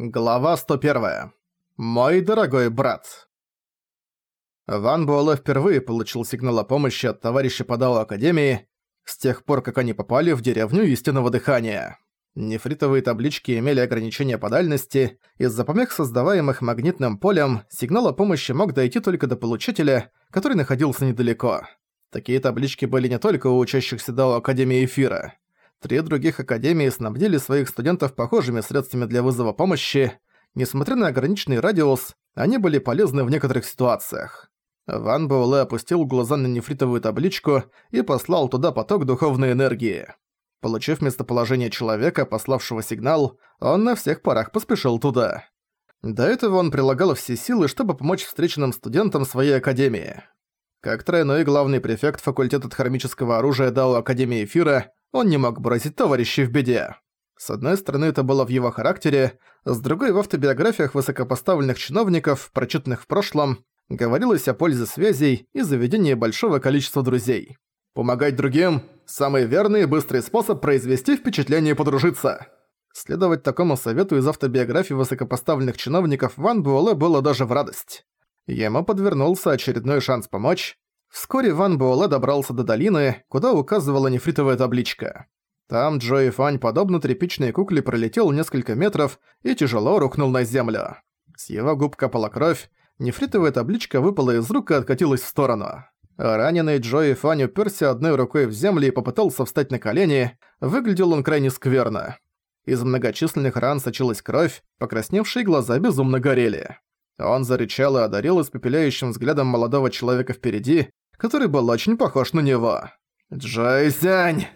Глава 101. Мой дорогой брат. Ван Буэлэ впервые получил сигнал о помощи от товарища по Дао Академии с тех пор, как они попали в деревню истинного дыхания. Нефритовые таблички имели ограничения по дальности, из-за помех, создаваемых магнитным полем, сигнал о помощи мог дойти только до получателя, который находился недалеко. Такие таблички были не только у учащихся Дао Академии Эфира. Три других академии снабдили своих студентов похожими средствами для вызова помощи. Несмотря на ограниченный радиус, они были полезны в некоторых ситуациях. Ван Буэлэ опустил глаза на нефритовую табличку и послал туда поток духовной энергии. Получив местоположение человека, пославшего сигнал, он на всех парах поспешил туда. До этого он прилагал все силы, чтобы помочь встреченным студентам своей академии. Как тройной главный префект факультета хромического оружия Дао Академии Эфира, он не мог бросить товарищей в беде. С одной стороны, это было в его характере, с другой, в автобиографиях высокопоставленных чиновников, прочитанных в прошлом, говорилось о пользе связей и заведении большого количества друзей. Помогать другим – самый верный и быстрый способ произвести впечатление и подружиться. Следовать такому совету из автобиографии высокопоставленных чиновников Ван Буэлэ было даже в радость. Ему подвернулся очередной шанс помочь. Вскоре Ван Буэлэ добрался до долины, куда указывала нефритовая табличка. Там Джо и Фань, подобно тряпичной кукле, пролетел несколько метров и тяжело рухнул на землю. С его губ капала кровь, нефритовая табличка выпала из рук и откатилась в сторону. Раненый Джо и Фань уперся одной рукой в землю и попытался встать на колени. Выглядел он крайне скверно. Из многочисленных ран сочилась кровь, покрасневшие глаза безумно горели. А он зарычал и одарил испепеляющим взглядом молодого человека впереди, который был очень похож на него. «Джойсянь!»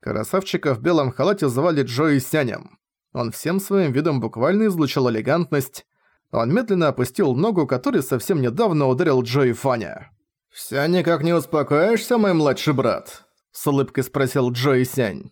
Красавчика в белом халате звали Джойсянем. Он всем своим видом буквально излучал элегантность. Он медленно опустил ногу, который совсем недавно ударил Джои Фаня. «Всё никак не успокоишься, мой младший брат?» С улыбкой спросил Джои Сянь.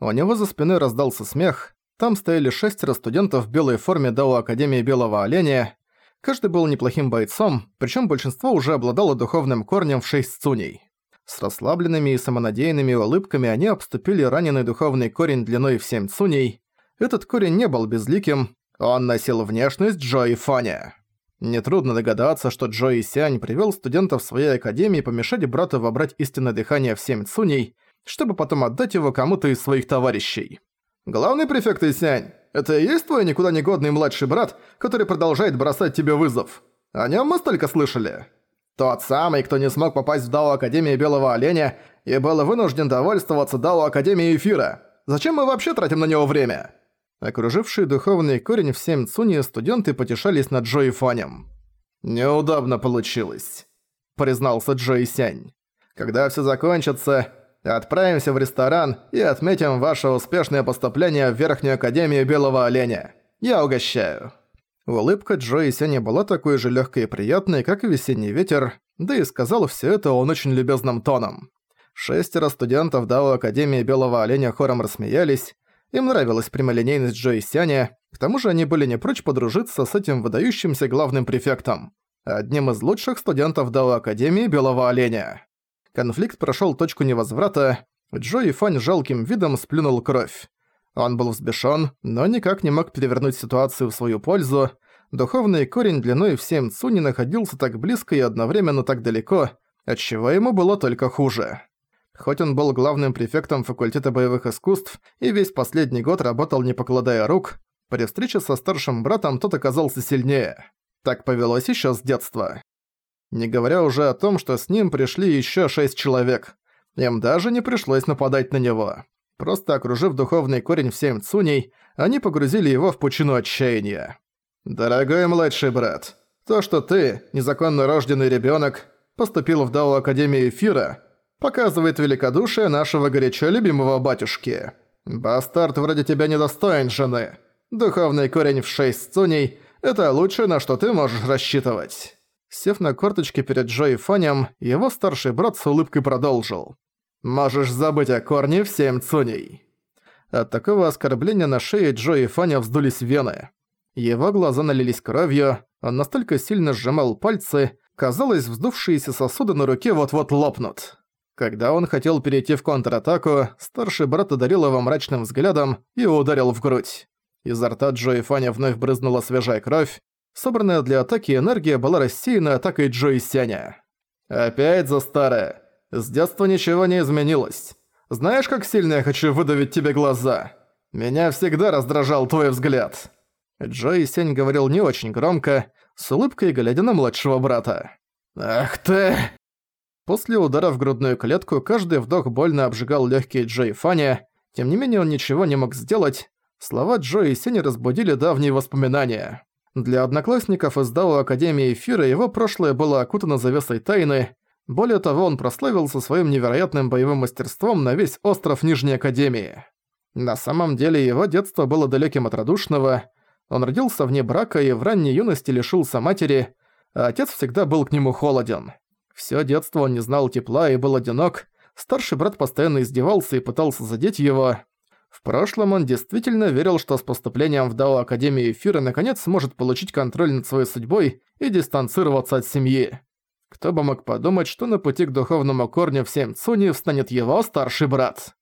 У него за спиной раздался смех. Там стояли шестеро студентов в белой форме Дао Академии Белого Оленя. Каждый был неплохим бойцом, причем большинство уже обладало духовным корнем в шесть цуней. С расслабленными и самонадеянными улыбками они обступили раненый духовный корень длиной в семь цуней. Этот корень не был безликим, он носил внешность Джо и Фаня. Нетрудно догадаться, что Джо и Сянь привел студентов своей академии помешать брату вобрать истинное дыхание в семь цуней, чтобы потом отдать его кому-то из своих товарищей. «Главный префект Исянь, это и есть твой никуда не годный младший брат, который продолжает бросать тебе вызов? О нем мы столько слышали. Тот самый, кто не смог попасть в Дао Академии Белого Оленя и был вынужден довольствоваться Дао Академии Эфира. Зачем мы вообще тратим на него время? Окружившие духовный корень в семь цуни студенты потешались над Джо и Фанем. «Неудобно получилось», — признался Джо и Сянь. «Когда все закончится, отправимся в ресторан и отметим ваше успешное поступление в Верхнюю Академию Белого Оленя. Я угощаю». Улыбка Джо и Сени была такой же легкой и приятной, как и весенний ветер, да и сказал все это он очень любезным тоном. Шестеро студентов Дао Академии Белого Оленя хором рассмеялись, им нравилась прямолинейность Джо и Сяня, к тому же они были не прочь подружиться с этим выдающимся главным префектом, одним из лучших студентов Дао Академии Белого Оленя. Конфликт прошел точку невозврата, Джо и Фань жалким видом сплюнул кровь. Он был взбешен, но никак не мог перевернуть ситуацию в свою пользу. Духовный корень длиной в семь цу не находился так близко и одновременно так далеко, отчего ему было только хуже. Хоть он был главным префектом факультета боевых искусств и весь последний год работал не покладая рук, при встрече со старшим братом тот оказался сильнее. Так повелось еще с детства. Не говоря уже о том, что с ним пришли еще шесть человек. Им даже не пришлось нападать на него. Просто окружив духовный корень в семь цуней, они погрузили его в пучину отчаяния. «Дорогой младший брат, то, что ты, незаконно рожденный ребенок, поступил в Дао Академии Эфира, показывает великодушие нашего горячо любимого батюшки. Бастард вроде тебя недостоин жены. Духовный корень в шесть цуней – это лучшее, на что ты можешь рассчитывать». Сев на корточки перед Джо и Фанем, его старший брат с улыбкой продолжил. «Можешь забыть о корне в семь цуней». От такого оскорбления на шее Джо и Фаня вздулись вены. Его глаза налились кровью, он настолько сильно сжимал пальцы, казалось, вздувшиеся сосуды на руке вот-вот лопнут. Когда он хотел перейти в контратаку, старший брат одарил его мрачным взглядом и ударил в грудь. Изо рта Джо и Фаня вновь брызнула свежая кровь, Собранная для атаки энергия была рассеяна атакой Джо и Сяня. «Опять за старое. С детства ничего не изменилось. Знаешь, как сильно я хочу выдавить тебе глаза? Меня всегда раздражал твой взгляд». Джо и Сянь говорил не очень громко, с улыбкой глядя на младшего брата. «Ах ты!» После удара в грудную клетку каждый вдох больно обжигал легкие Джо и Фаня, тем не менее он ничего не мог сделать, слова Джо и Сени разбудили давние воспоминания. Для одноклассников из Дао Академии Эфира его прошлое было окутано завесой тайны. Более того, он прославился своим невероятным боевым мастерством на весь остров Нижней Академии. На самом деле его детство было далеким от радушного. Он родился вне брака и в ранней юности лишился матери, а отец всегда был к нему холоден. Всё детство он не знал тепла и был одинок. Старший брат постоянно издевался и пытался задеть его. В прошлом он действительно верил, что с поступлением в Дао Академию Эфира наконец сможет получить контроль над своей судьбой и дистанцироваться от семьи. Кто бы мог подумать, что на пути к духовному корню в семь Цуни встанет его старший брат.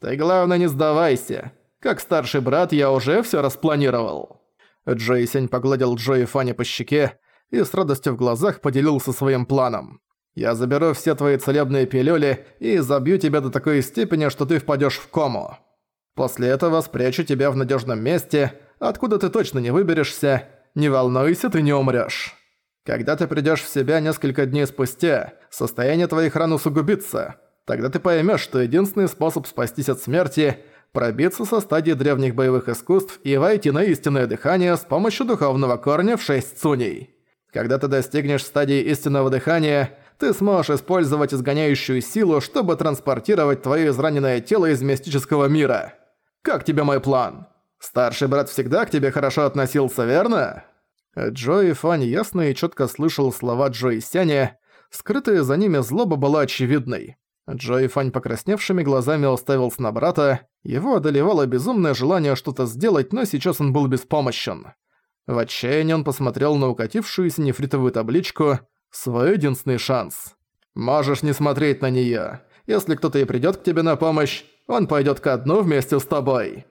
«Ты, главное, не сдавайся. Как старший брат я уже все распланировал». Джои Сень погладил Джои Фани по щеке и с радостью в глазах поделился своим планом. «Я заберу все твои целебные пилюли и забью тебя до такой степени, что ты впадешь в кому». После этого спрячу тебя в надежном месте, откуда ты точно не выберешься. Не волнуйся, ты не умрёшь. Когда ты придёшь в себя несколько дней спустя, состояние твоих ран усугубится. Тогда ты поймёшь, что единственный способ спастись от смерти – пробиться со стадии древних боевых искусств и войти на истинное дыхание с помощью духовного корня в шесть цуней. Когда ты достигнешь стадии истинного дыхания, ты сможешь использовать изгоняющую силу, чтобы транспортировать твоё израненное тело из мистического мира. Как тебе мой план? Старший брат всегда к тебе хорошо относился, верно?» Джо и Фань ясно и четко слышал слова Джо и Сяня. Скрытая за ними злоба была очевидной. Джо и Фань покрасневшими глазами уставился на брата. Его одолевало безумное желание что-то сделать, но сейчас он был беспомощен. В отчаянии он посмотрел на укатившуюся нефритовую табличку «Свой единственный шанс». «Можешь не смотреть на неё. Если кто-то и придёт к тебе на помощь, он пойдёт ко дну вместе с тобой».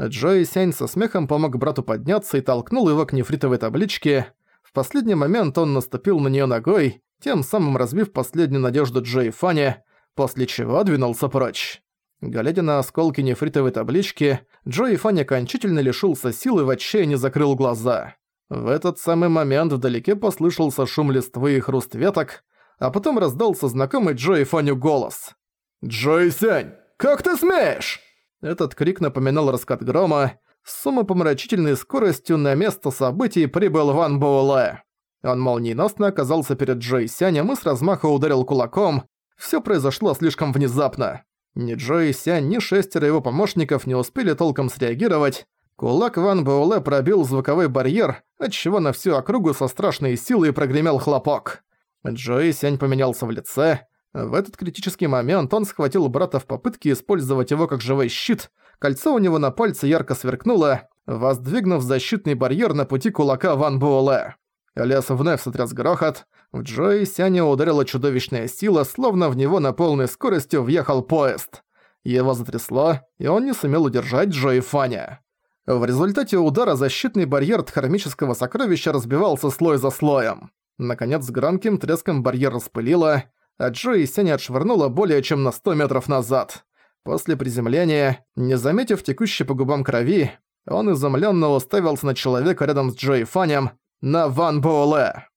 Джои Сянь со смехом помог брату подняться и толкнул его к нефритовой табличке. В последний момент он наступил на неё ногой, тем самым разбив последнюю надежду Джои Фани, после чего двинулся прочь. Глядя на осколки нефритовой таблички, Джои Фани окончательно лишился силы и в отчаянии закрыл глаза. В этот самый момент вдалеке послышался шум листвы и хруст веток, а потом раздался знакомый Джои Фаню голос. «Джо Сянь, как ты смеешь?» Этот крик напоминал раскат грома. С помрачительной скоростью на место событий прибыл Ван Буэлэ. Он молниеносно оказался перед Джо и Сянем и с размаха ударил кулаком. Все произошло слишком внезапно. Ни Джо Сянь, ни шестеро его помощников не успели толком среагировать. Кулак Ван Буэлэ пробил звуковой барьер, отчего на всю округу со страшной силой прогремел хлопок. Джои Сянь поменялся в лице. В этот критический момент он схватил брата в попытке использовать его как живой щит. Кольцо у него на пальце ярко сверкнуло, воздвигнув защитный барьер на пути кулака Ван Буэлэ. Лес вновь сотряс грохот. В Джои Сяня ударила чудовищная сила, словно в него на полной скорости въехал поезд. Его затрясло, и он не сумел удержать Джои Фаня. В результате удара защитный барьер дхармического сокровища разбивался слой за слоем. Наконец с громким треском барьер распылило, а Джо и Сеня отшвырнуло более чем на 100 метров назад. После приземления, не заметив текущей по губам крови, он изумленно уставился на человека рядом с Джо и Фанем, на Ван Боуле.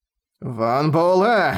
«Ван Боуле!»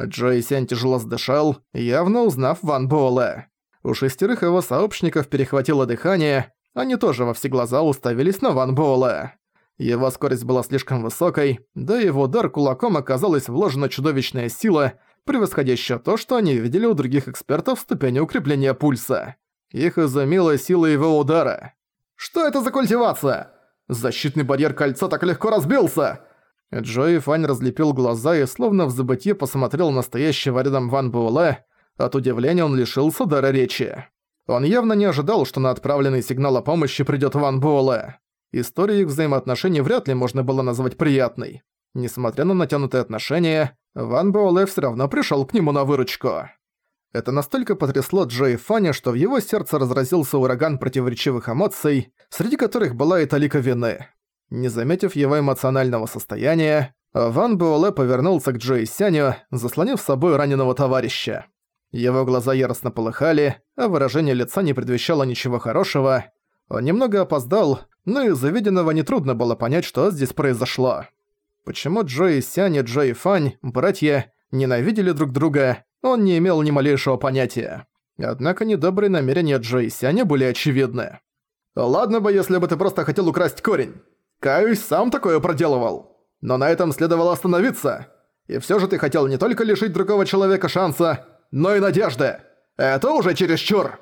Джо и Сень тяжело задышал, явно узнав Ван Боуле. У шестерых его сообщников перехватило дыхание, они тоже во все глаза уставились на Ван Боуле. Его скорость была слишком высокой, да и в удар кулаком оказалась вложена чудовищная сила, превосходящая то, что они видели у других экспертов в ступени укрепления пульса. Их изумила сила его удара. «Что это за культивация? Защитный барьер кольца так легко разбился!» Джои Фань разлепил глаза и словно в забытье посмотрел на стоящего рядом Ван Буэлэ. От удивления он лишился дара речи. Он явно не ожидал, что на отправленный сигнал о помощи придёт Ван Буэлэ историю их взаимоотношений вряд ли можно было назвать приятной. Несмотря на натянутые отношения, Ван Буэлэ все равно пришел к нему на выручку. Это настолько потрясло Джо и Фаня, что в его сердце разразился ураган противоречивых эмоций, среди которых была и талика вины. Не заметив его эмоционального состояния, Ван Буэлэ повернулся к Джо Сяню, заслонив с собой раненого товарища. Его глаза яростно полыхали, а выражение лица не предвещало ничего хорошего. Он немного опоздал, но из увиденного нетрудно было понять, что здесь произошло. Почему Джои Сянь и Джои Фань, братья, ненавидели друг друга, он не имел ни малейшего понятия. Однако недобрые намерения Джои Сяня были очевидны. «Ладно бы, если бы ты просто хотел украсть корень. Каюсь, сам такое проделывал. Но на этом следовало остановиться. И все же ты хотел не только лишить другого человека шанса, но и надежды. Это уже чересчур!»